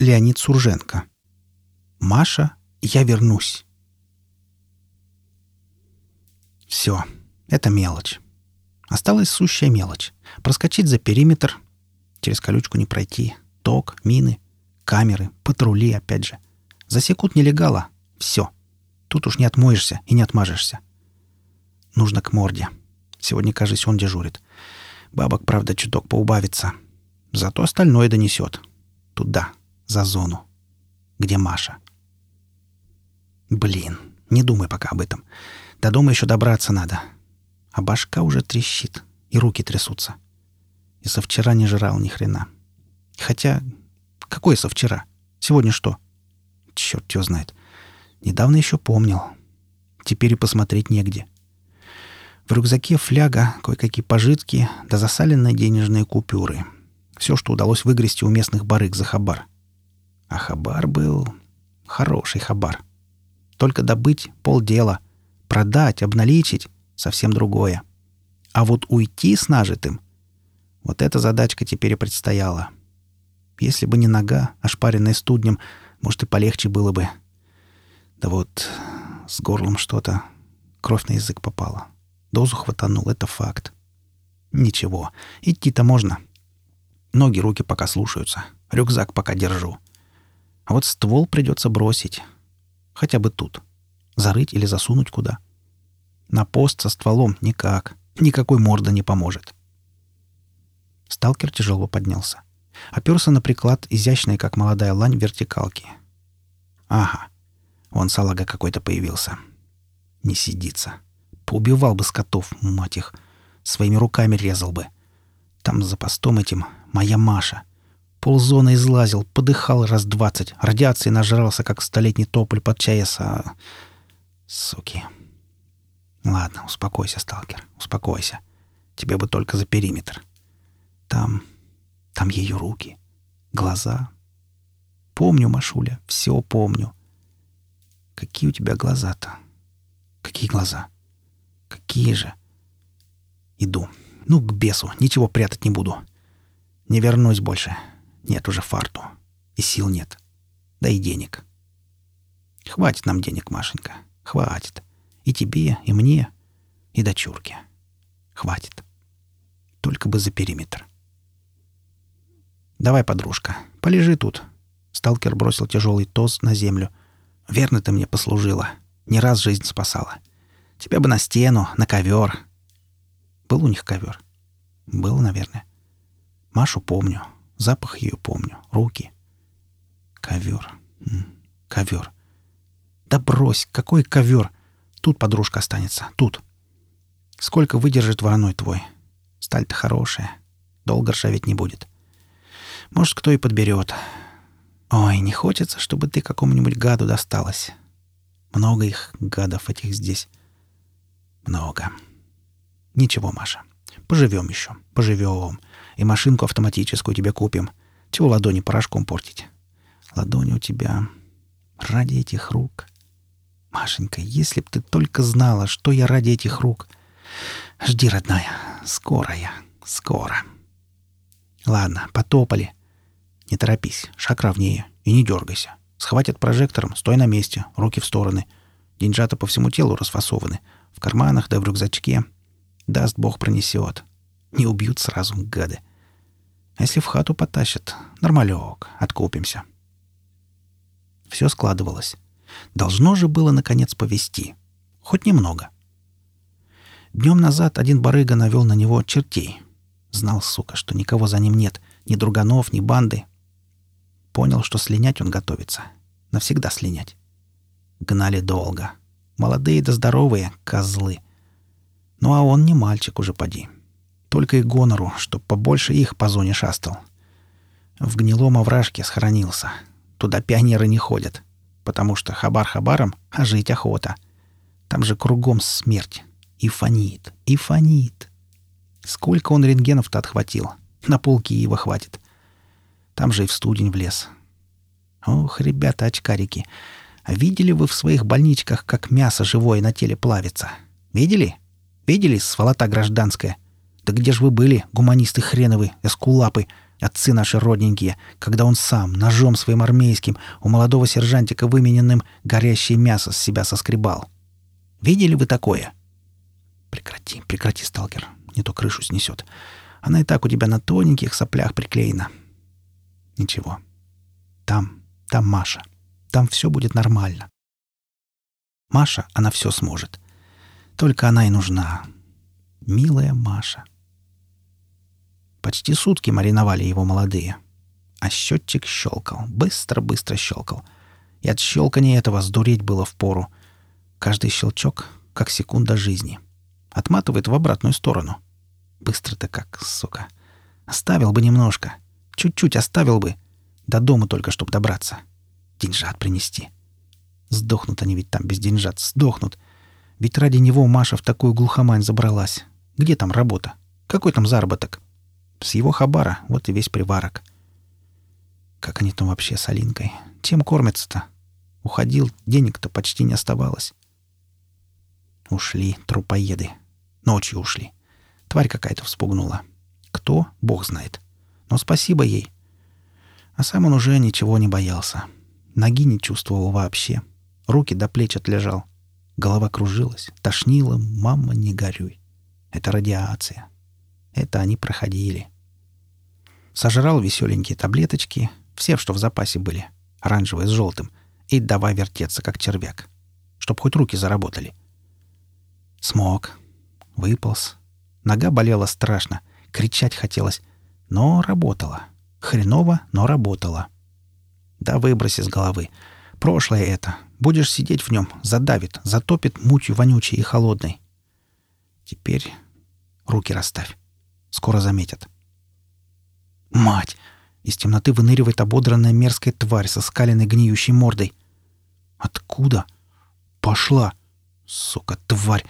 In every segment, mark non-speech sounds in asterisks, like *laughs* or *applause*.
Леонид Сурженко. Маша, я вернусь. Все, это мелочь. Осталась сущая мелочь. Проскочить за периметр. Через колючку не пройти. Ток, мины, камеры, патрули, опять же. Засекут нелегала. Все. Тут уж не отмоешься и не отмажешься. Нужно к морде. Сегодня, кажется, он дежурит. Бабок, правда, чуток поубавится. Зато остальное донесет. Туда, за зону. Где Маша? Блин, не думай пока об этом. До дома еще добраться надо. А башка уже трещит, и руки трясутся. И со вчера не жрал ни хрена. Хотя, какой со вчера? Сегодня что? Черт его знает. Недавно еще помнил. Теперь и посмотреть негде. В рюкзаке фляга, кое-какие пожитки, да засаленные денежные купюры. Все, что удалось выгрести у местных барыг за хабар. А хабар был... хороший хабар. Только добыть — полдела. Продать, обналичить — совсем другое. А вот уйти с нажитым — вот эта задачка теперь и предстояла. Если бы не нога, ошпаренная студнем, может, и полегче было бы. Да вот с горлом что-то. Кровь на язык попала. Дозу хватанул, это факт. Ничего, идти-то можно. Ноги, руки пока слушаются. Рюкзак пока держу. А вот ствол придется бросить. Хотя бы тут. Зарыть или засунуть куда. На пост со стволом никак. Никакой морда не поможет. Сталкер тяжело поднялся. Оперся на приклад, изящной, как молодая лань, вертикалки. Ага. Вон салага какой-то появился. Не сидится. Поубивал бы скотов, мать их. Своими руками резал бы. Там за постом этим моя Маша. Ползона излазил, подыхал раз двадцать. Радиации нажрался, как столетний тополь под ЧАЭС, а... Суки. Ладно, успокойся, сталкер, успокойся. Тебе бы только за периметр. Там... там ее руки, глаза. Помню, Машуля, все помню. Какие у тебя глаза-то? Какие глаза? Какие же? Иду. Ну, к бесу. Ничего прятать не буду. Не вернусь больше. Нет уже фарту. И сил нет. Да и денег. Хватит нам денег, Машенька. Хватит. И тебе, и мне, и дочурке. Хватит. Только бы за периметр. Давай, подружка, полежи тут. Сталкер бросил тяжелый тоз на землю. Верно ты мне послужила. Не раз жизнь спасала. — Тебя бы на стену, на ковер. Был у них ковер? Был, наверное. Машу помню. Запах ее помню. Руки. Ковер. Ковер. Да брось, какой ковер? Тут подружка останется. Тут. Сколько выдержит вороной твой? Сталь-то хорошая. Долго ржаветь не будет. Может, кто и подберет. Ой, не хочется, чтобы ты какому-нибудь гаду досталась. Много их, гадов этих здесь. Много. Ничего, Маша. Поживем еще. Поживем. И машинку автоматическую тебе купим. Чего ладони порошком портить? Ладони у тебя ради этих рук. Машенька, если б ты только знала, что я ради этих рук. Жди, родная. Скоро я. Скоро. Ладно, потопали. Не торопись. Шаг ровнее. И не дергайся. Схватят прожектором, стой на месте, руки в стороны. Деньжата по всему телу расфасованы — в карманах да в рюкзачке. Даст бог пронесет. Не убьют сразу, гады. А если в хату потащат, нормалек, откупимся. Все складывалось. Должно же было, наконец, повести. Хоть немного. Днем назад один барыга навел на него чертей. Знал, сука, что никого за ним нет, ни друганов, ни банды. Понял, что слинять он готовится. Навсегда слинять. Гнали долго. Молодые да здоровые, козлы. Ну а он не мальчик уже поди. Только и гонору, чтоб побольше их по зоне шастал. В гнилом овражке схоронился. Туда пионеры не ходят. Потому что хабар хабаром, а жить охота. Там же кругом смерть. И фонит, и фонит. Сколько он рентгенов-то отхватил? На пол Киева хватит. Там же и в студень влез. Ох, ребята-очкарики, а видели вы в своих больничках, как мясо живое на теле плавится? Видели? Видели, сволота гражданская? Да где ж вы были, гуманисты хреновы, эскулапы? Отцы наши родненькие, когда он сам, ножом своим армейским, у молодого сержантика вымененным горящее мясо с себя соскребал. Видели вы такое? Прекрати, прекрати, сталкер. Не то крышу снесет. Она и так у тебя на тоненьких соплях приклеена. Ничего. Там, там Маша. Там все будет нормально. Маша, она все сможет. Только она и нужна. Милая Маша. Почти сутки мариновали его молодые. А счетчик щелкал. Быстро-быстро щелкал. И от щелкания этого сдуреть было впору. Каждый щелчок — как секунда жизни. Отматывает в обратную сторону. Быстро-то как, сука. Оставил бы немножко. Чуть-чуть оставил бы. До дома только, чтобы добраться. Деньжат принести. Сдохнут они ведь там без деньжат. Сдохнут. Ведь ради него Маша в такую глухомань забралась. Где там работа? Какой там заработок? С его хабара вот и весь приварок. Как они там вообще с Алинкой? Чем кормятся-то? Уходил, денег-то почти не оставалось. Ушли трупоеды. Ночью ушли. Тварь какая-то вспугнула. Кто? Бог знает. Но спасибо ей. А сам он уже ничего не боялся. Ноги не чувствовал вообще. Руки до плеч отлежал. Голова кружилась, тошнила. Мама, не горюй. Это радиация. Это они проходили. Сожрал веселенькие таблеточки, все, что в запасе были, оранжевые с желтым, и давай вертеться, как червяк, чтоб хоть руки заработали. Смог. Выполз. Нога болела страшно, кричать хотелось, но работала. Хреново, но работала. Да выброси с головы. Прошлое это. Будешь сидеть в нем, задавит, затопит мутью вонючей и холодной. Теперь руки расставь. Скоро заметят. Мать! Из темноты выныривает ободранная мерзкая тварь со скаленной гниющей мордой. Откуда? Пошла! Сука, тварь!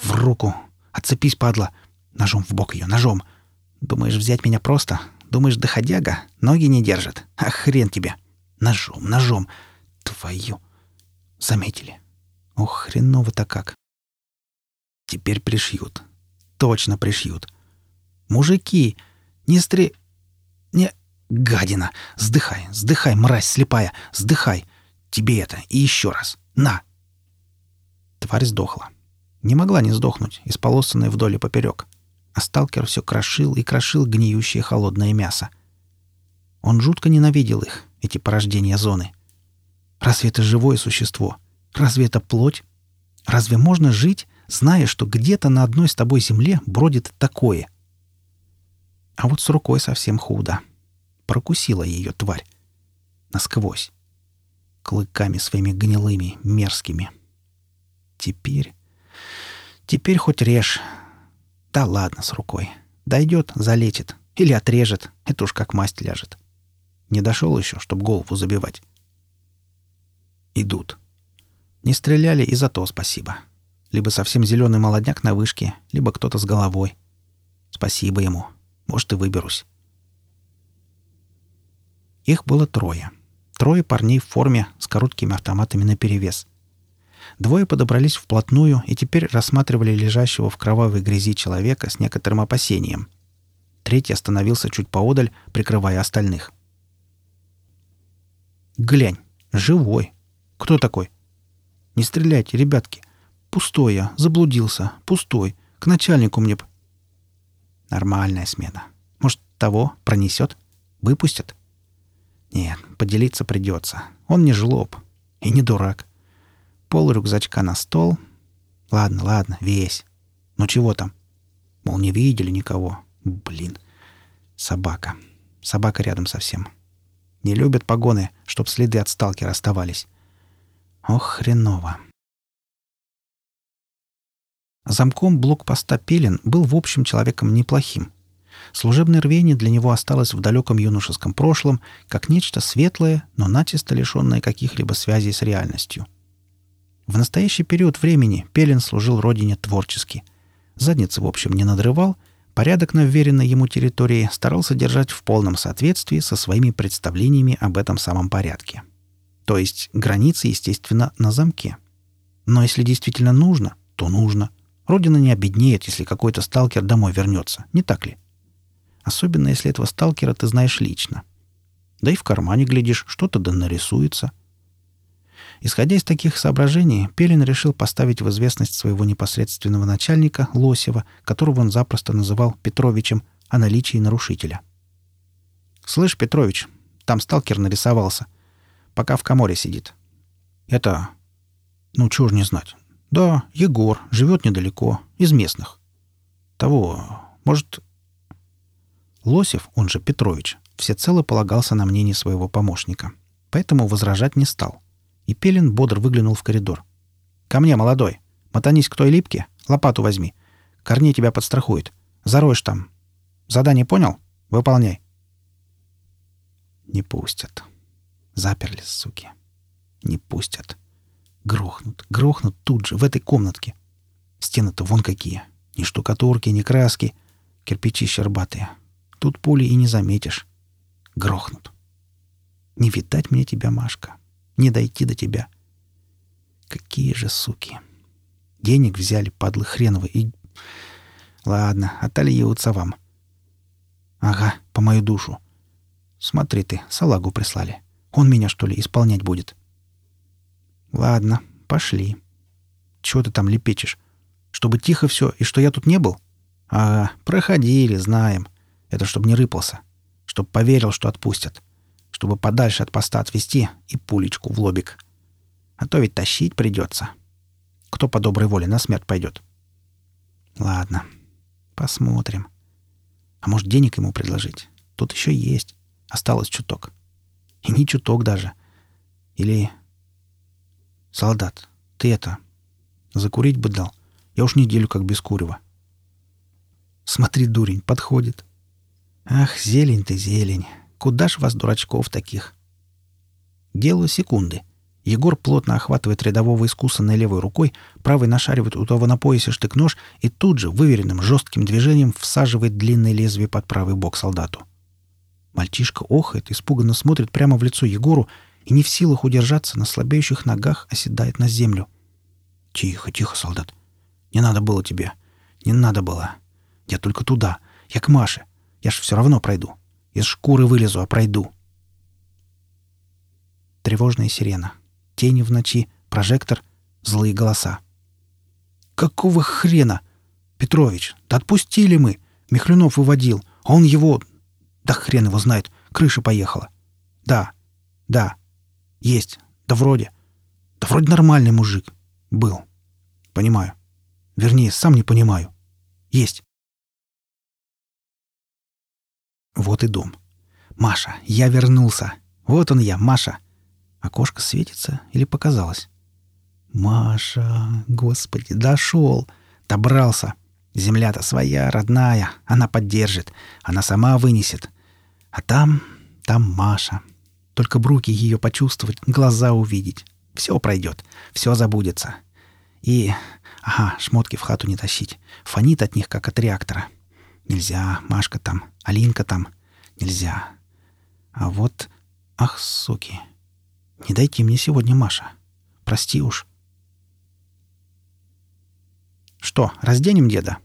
В руку! Отцепись, падла! Ножом в бок ее, ножом! Думаешь, взять меня просто? Думаешь, доходяга? Ноги не держит? А хрен тебе! Ножом, ножом! Твою! Заметили. Ох, хреново-то как! Теперь пришьют. Точно пришьют. Мужики, не стре... Не... Гадина! Сдыхай, сдыхай, мразь слепая! Сдыхай! Тебе это и еще раз! На!» Тварь сдохла. Не могла не сдохнуть, исполосанная вдоль и поперек. А сталкер все крошил и крошил гниющее холодное мясо. Он жутко ненавидел их, эти порождения зоны. Разве это живое существо? Разве это плоть? Разве можно жить, зная, что где-то на одной с тобой земле бродит такое — а вот с рукой совсем худо. Прокусила ее тварь. Насквозь. Клыками своими гнилыми, мерзкими. Теперь... Теперь хоть режь. Да ладно с рукой. Дойдет, залетит. Или отрежет. Это уж как масть ляжет. Не дошел еще, чтоб голову забивать. Идут. Не стреляли и за то спасибо. Либо совсем зеленый молодняк на вышке, либо кто-то с головой. Спасибо ему. Может, и выберусь. Их было трое. Трое парней в форме с короткими автоматами наперевес. Двое подобрались вплотную и теперь рассматривали лежащего в кровавой грязи человека с некоторым опасением. Третий остановился чуть поодаль, прикрывая остальных. «Глянь, живой. Кто такой?» «Не стреляйте, ребятки. Пустой я, заблудился, пустой. К начальнику мне...» Нормальная смена. Может, того пронесет? Выпустят? Нет, поделиться придется. Он не жлоб. И не дурак. Пол рюкзачка на стол. Ладно, ладно, весь. Ну чего там? Мол, не видели никого. Блин. Собака. Собака рядом совсем. Не любят погоны, чтоб следы от сталкера оставались. Ох, хреново. Замком блокпоста Пелин был в общем человеком неплохим. Служебное рвение для него осталось в далеком юношеском прошлом, как нечто светлое, но начисто лишенное каких-либо связей с реальностью. В настоящий период времени Пелин служил родине творчески. Задницы, в общем, не надрывал, порядок на вверенной ему территории старался держать в полном соответствии со своими представлениями об этом самом порядке. То есть границы, естественно, на замке. Но если действительно нужно, то нужно. Родина не обеднеет, если какой-то сталкер домой вернется, не так ли? Особенно, если этого сталкера ты знаешь лично. Да и в кармане, глядишь, что-то да нарисуется. Исходя из таких соображений, Пелин решил поставить в известность своего непосредственного начальника, Лосева, которого он запросто называл Петровичем, о наличии нарушителя. «Слышь, Петрович, там сталкер нарисовался. Пока в коморе сидит. Это... Ну, чего ж не знать. Да, Егор, живет недалеко, из местных. Того, может... Лосев, он же Петрович, всецело полагался на мнение своего помощника, поэтому возражать не стал. И Пелин бодро выглянул в коридор. «Ко мне, молодой! Мотанись к той липке, лопату возьми. Корней тебя подстрахует. Зароешь там. Задание понял? Выполняй». Не пустят. Заперли, суки. Не пустят. Грохнут, грохнут тут же, в этой комнатке. Стены-то вон какие. Ни штукатурки, ни краски. Кирпичи щербатые. Тут пули и не заметишь. Грохнут. Не видать мне тебя, Машка. Не дойти до тебя. Какие же суки. Денег взяли, падлы хреновы, и... Ладно, отольются вам. Ага, по мою душу. Смотри ты, салагу прислали. Он меня, что ли, исполнять будет? Ладно, пошли. Чего ты там лепечешь? Чтобы тихо все, и что я тут не был? Ага, проходили, знаем. Это чтобы не рыпался. Чтоб поверил, что отпустят. Чтобы подальше от поста отвезти и пулечку в лобик. А то ведь тащить придется. Кто по доброй воле на смерть пойдет? Ладно, посмотрим. А может, денег ему предложить? Тут еще есть. Осталось чуток. И не чуток даже. Или... Солдат, ты это... Закурить бы дал. Я уж неделю как без курева. Смотри, дурень, подходит. Ах, зелень ты, зелень. Куда ж вас, дурачков, таких? Дело секунды. Егор плотно охватывает рядового искусанной левой рукой, правой нашаривает у того на поясе штык-нож и тут же выверенным жестким движением всаживает длинное лезвие под правый бок солдату. Мальчишка охает, испуганно смотрит прямо в лицо Егору и не в силах удержаться на слабеющих ногах оседает на землю. «Тихо, тихо, солдат. Не надо было тебе. Не надо было. Я только туда. Я к Маше. Я ж все равно пройду. Из шкуры вылезу, а пройду». Тревожная сирена. Тени в ночи, прожектор, злые голоса. «Какого хрена? Петрович, да отпустили мы. Михлюнов выводил, а он его да хрен его знает. Крыша поехала. Да. Да. Есть. Да вроде. Да вроде нормальный мужик. Был. Понимаю. Вернее, сам не понимаю. Есть. Вот и дом. Маша, я вернулся. Вот он я, Маша. Окошко светится или показалось? Маша, господи, дошел. Добрался. Земля-то своя, родная. Она поддержит. Она сама вынесет. А там, там Маша. Только бруки ее почувствовать, глаза увидеть. Все пройдет, все забудется. И, ага, шмотки в хату не тащить. Фонит от них, как от реактора. Нельзя, Машка там, Алинка там. Нельзя. А вот, ах, суки. Не дайте мне сегодня, Маша. Прости уж. Что, разденем деда?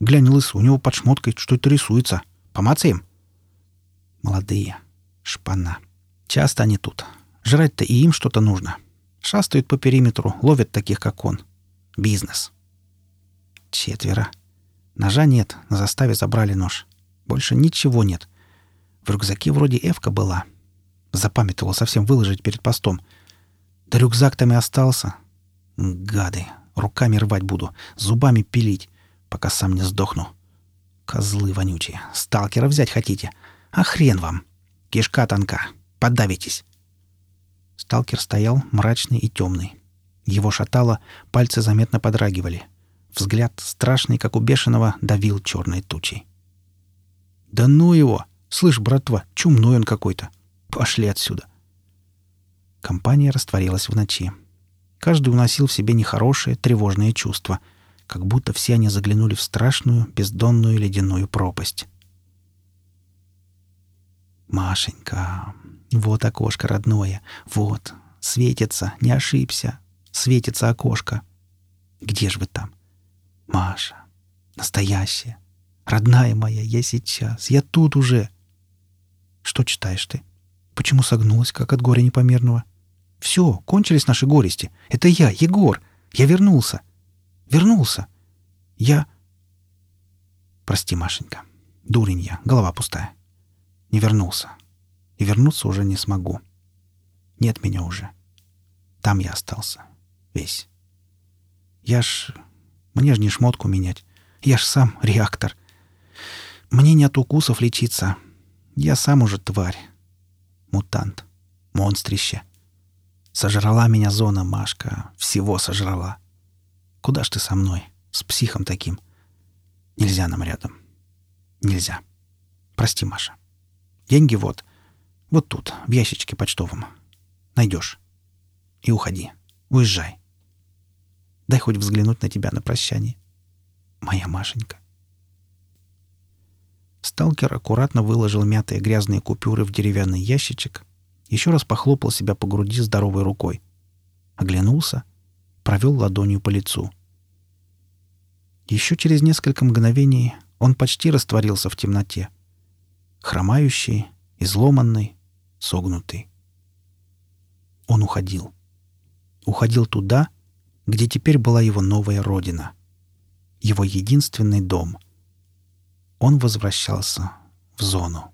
Глянь, лысый, у него под шмоткой что-то рисуется. Помацаем? Молодые. Шпана. Часто они тут. Жрать-то и им что-то нужно. Шастают по периметру, ловят таких, как он. Бизнес. Четверо. Ножа нет, на заставе забрали нож. Больше ничего нет. В рюкзаке вроде эвка была. Запамятовал совсем выложить перед постом. Да рюкзак там и остался. Гады. Руками рвать буду, зубами пилить, пока сам не сдохну. Козлы вонючие. Сталкера взять хотите? — а хрен вам. Кишка тонка. Подавитесь. Сталкер стоял мрачный и темный. Его шатало, пальцы заметно подрагивали. Взгляд, страшный, как у бешеного, давил черной тучей. «Да ну его! Слышь, братва, чумной он какой-то! Пошли отсюда!» Компания растворилась в ночи. Каждый уносил в себе нехорошее, тревожное чувство, как будто все они заглянули в страшную, бездонную ледяную пропасть. Машенька, вот окошко родное, вот, светится, не ошибся, светится окошко. Где же вы там? Маша, настоящая. Родная моя, я сейчас, я тут уже. Что читаешь ты? Почему согнулась, как от горя непомерного? Все, кончились наши горести. Это я, Егор. Я вернулся. Вернулся. Я... Прости, Машенька. Дурень я, голова пустая. Не вернулся. И вернуться уже не смогу. Нет меня уже. Там я остался. Весь. Я ж... Мне ж не шмотку менять. Я ж сам *laughs* реактор. Мне не от укусов лечиться. Я сам уже тварь. Мутант. Монстрище. Сожрала меня зона, Машка. Всего сожрала. Куда ж ты со мной? С психом таким. Нельзя нам рядом. Нельзя. Прости, Маша. Деньги вот. Вот тут, в ящичке почтовом. Найдешь. И уходи. Уезжай. Дай хоть взглянуть на тебя на прощание. Моя Машенька. Сталкер аккуратно выложил мятые грязные купюры в деревянный ящичек, еще раз похлопал себя по груди здоровой рукой. Оглянулся, провел ладонью по лицу. Еще через несколько мгновений он почти растворился в темноте. Хромающий, изломанный, согнутый. Он уходил. Уходил туда, где теперь была его новая родина. Его единственный дом. Он возвращался в зону.